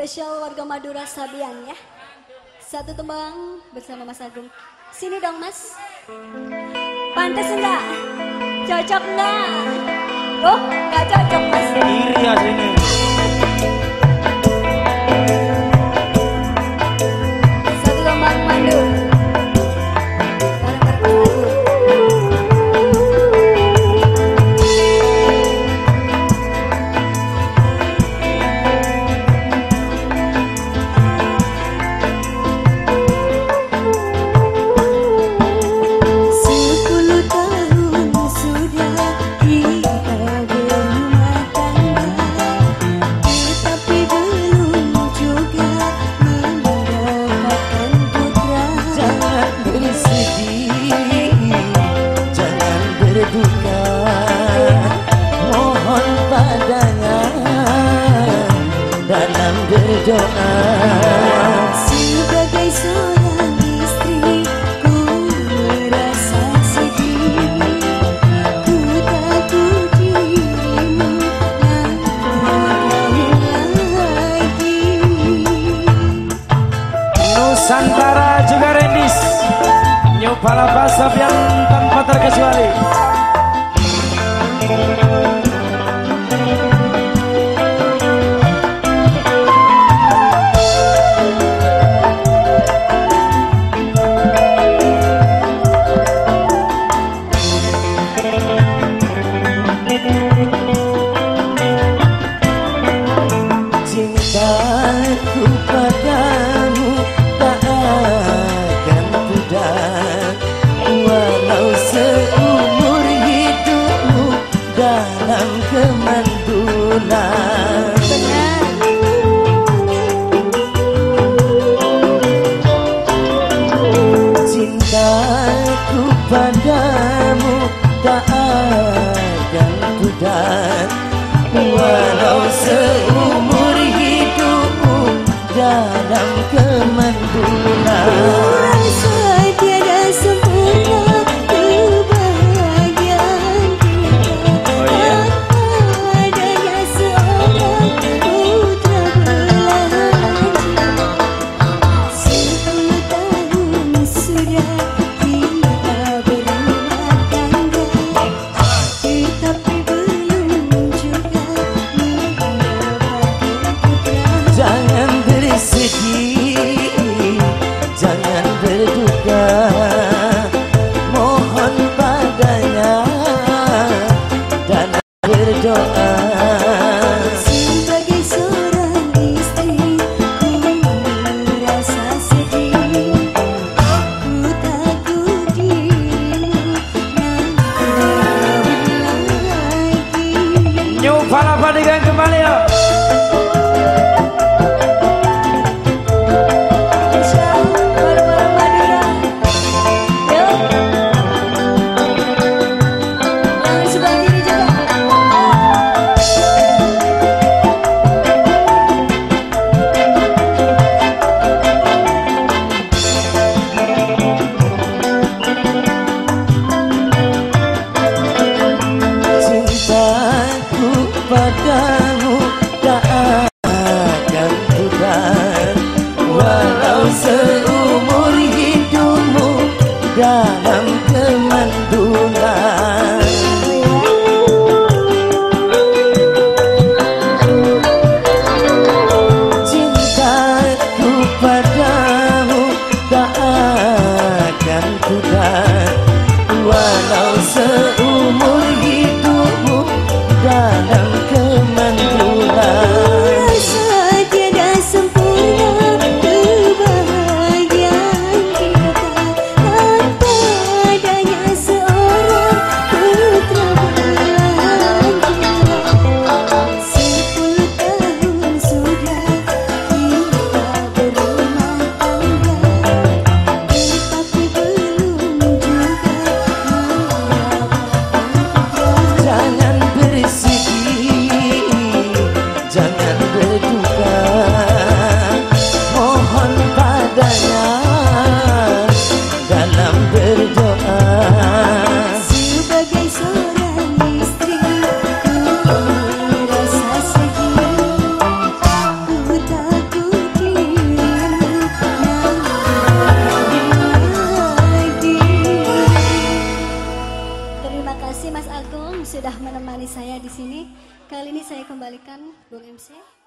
spesial warga Madura Sabian ya. Satu tembang bersama Mas Agung. Sini dong Mas. Pantas enggak? Cocok enggak? Oh, enggak cocok Mas. Iri ya sini. Berdoa Sebagai seorang istri ku merasa sedih Ku takut dirimu lagi Nusantara juga Rendis. New Palapa Sabian tanpa terkecuali. Kemandulan Cintaku padamu tak akan pudar. Walau seumur hidupmu dalam kemandulan 할래요. Walau seumur hidupmu dalam kemandungan. Cintaku padamu tak akan kudat Walau seumur sudah menemani saya di sini. Kali ini saya kembalikan Bung MC.